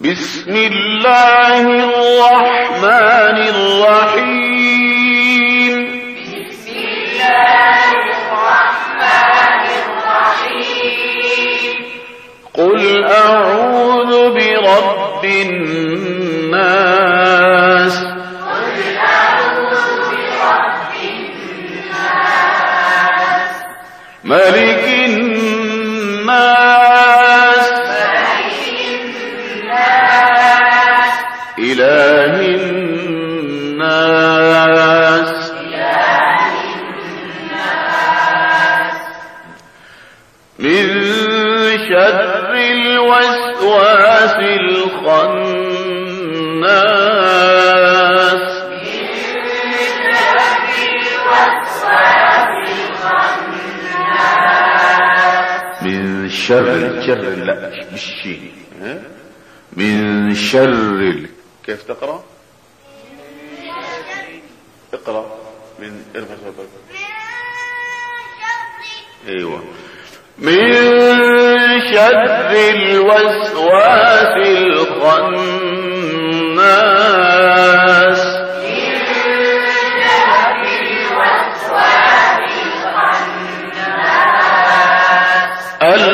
بسم الله الرحمن الرحيم. بسم الله الرحمن الرحيم قل أعوذ برب الناس قل أعوذ برب الناس. ملك الناس. إله الناس. من شر الوسواس الخناس. من شر شر لا ها؟ من شر كيف تقرأ؟ اقرأ من إرفع صوتك. أيوه. من شر الوسواس الخناس. الذي